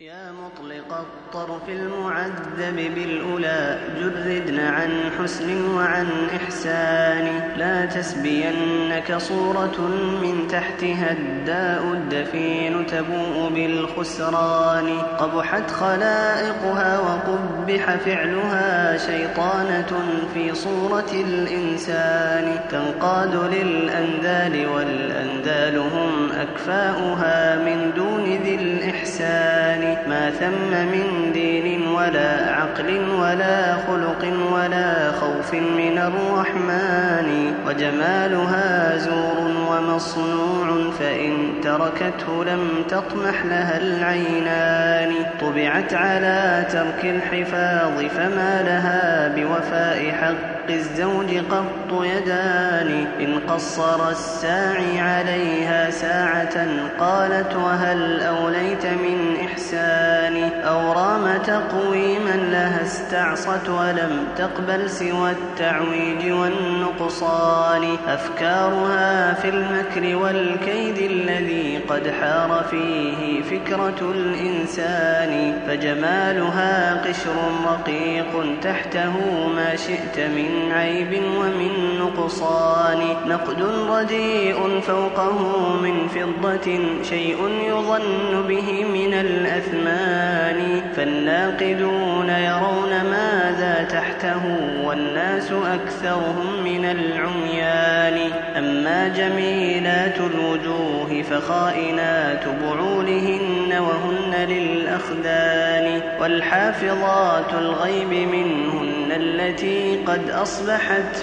يا مطلق الطرف المعذب بالأولى جردن عن حسن وعن إحسان. لا تسبينك صورة من تحتها الداء الدفين تبوء بالخسران. قبحت خلائقها وقبح فعلها شيطانة في صورة الإنسان. تنقاد للأنذال والأندال هم أكفاؤها من دون ذي الإحسان. ما ثم من دين ولا عقل ولا خلق ولا خوف من الرحمن وجمالها زور ومصنوع فإن تركته لم تطمح لها العينان طبعت على ترك الحفاظ فما لها بوفاء حق الزوج قط يدان إن قصر الساعي عليها ساعة قالت وهل أوليت من إحسان؟ أو رام تقويما لها استعصت ولم تقبل سوى التعويج والنقصان. أفكارها في المكر والكيد الذي قد حار فيه فكرة الإنسان. فجمالها قشر رقيق تحته ما شئت من عيب ومن نقصان. نقد رديء فوقه من فضة شيء يظن به من الأثمان. فالناقدون يرون ماذا تحته والناس أكثرهم من العميان. أما جميلات الوجوه فخائنات بعولهن وهن للأخدان. والحافظات الغيب منهن التي قد أصبحت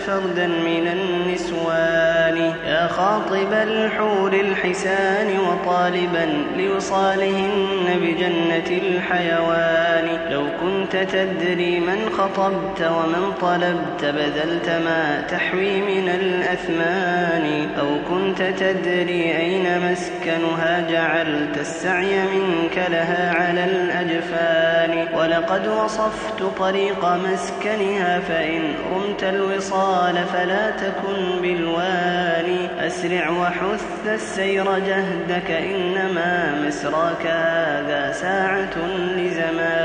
فردا من النسوان يا خاطب الحور الحسان وطالبا لوصالهن بجنة الحيوان. لو كنت تدري من خطبت ومن طلبت بذلت ما تحوي من الأثمان. أو كنت تدري أين مسكنها جعلت السعي منك لها على الأجفان. ولقد وصفت طريق مسكنها فإن رمت الوصال فلا تكن بالواني أسرع وحث السير جهدك إنما مسراك هذا ساعة لزمان.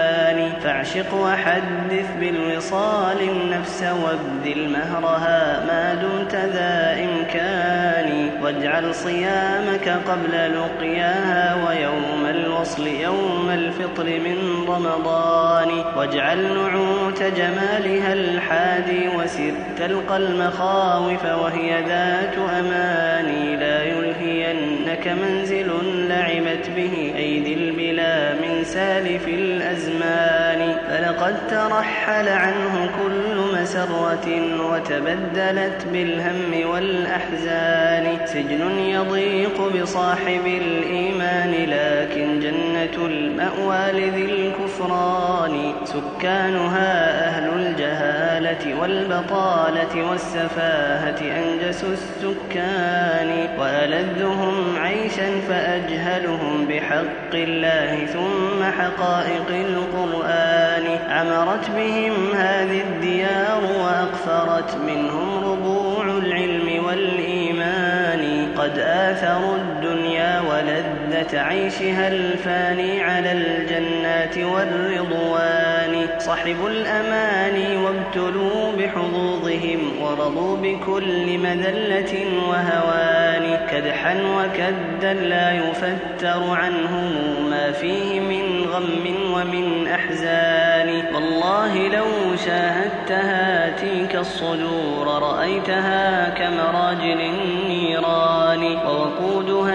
فاعشق وحدث بالوصال النفس وابذل مهرها ما دمت ذا إمكان واجعل صيامك قبل لقياها ويوم الوصل يوم الفطر من رمضان واجعل نعوت جمالها الحادي وسر تلقى المخاوف وهي ذات أماني لا يلهينك منزل لعبت به أيدي البلا من سالف الأزمان فلقد ترحل عنه كل مسرة وتبدلت بالهم والأحزان. سجن يضيق بصاحب الإيمان لكن جنة المأوى لذي الكفران. سكانها أهل الجهالة والبطالة والسفاهة أنجس السكان. وألذهم عيشا فأجهلهم بحق الله ثم حقائق القرآن. عمرت بهم هذه الديار وأقفرت منهم قد آثروا الدنيا ولذة عيشها الفاني على الجنات والرضوان. صحبوا الأماني وابتلوا بحظوظهم ورضوا بكل مذلة وهوان. كدحا وكدا لا يفتر عنهم ما فيه من غم ومن أحزان. والله لو شاهدتها تلك الصدور رأيتها كمراجل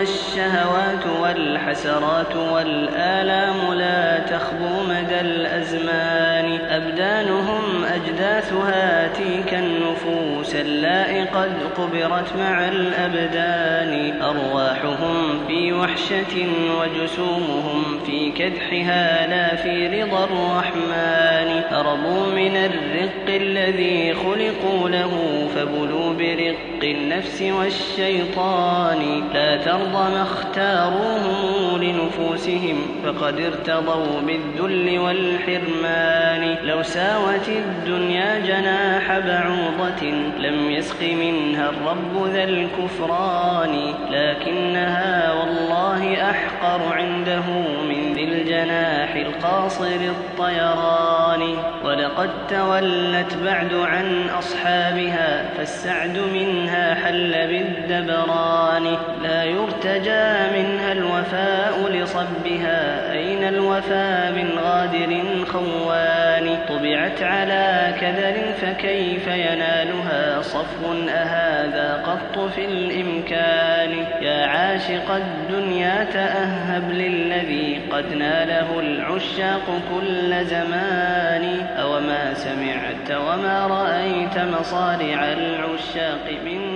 ووقودها الشهوات والحسرات والآلام لا تخبو مدى الأزمان. أبدانهم أجداثها تلك النفوس. اللائي قد قبرت مع الأبدان. أرواحهم في وحشة وجسومهم في كدحها لا في رضا الرحمن. هربوا من الرق الذي خلقوا له فبلوا برق النفس والشيطان. لا ترضى ما اختاروه لنفوسهم فقد ارتضوا بالذل والحرمان. لو ساوت الدنيا جناح بعوضة لم يسق منها الرب ذا الكفران لكنها والله أحقر عنده من ذي الجناح بالقاصر الطيران. ولقد تولت بعد عن أصحابها فالسعد منها حل بالدبران. لا يرتجى منها الوفاء لصبها أين الوفاء من غادر خوان؟ طبعت على كدر فكيف ينالها صفو أهذا قط في الإمكان؟ يا عاشق الدنيا تأهب للذي قد ناله العشاق كل زمان. أوما سمعت وما رأيت مصارع العشاق من